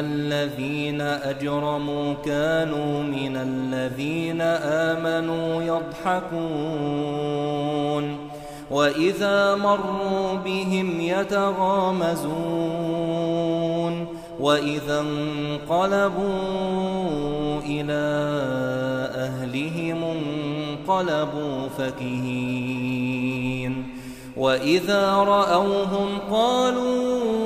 الذين أجرموا كانوا من الذين آمنوا يضحكون وإذا مروا بهم يتغامزون وإذا انقلبوا إلى أهلهم انقلبوا فكهين وإذا رأوهم قالوا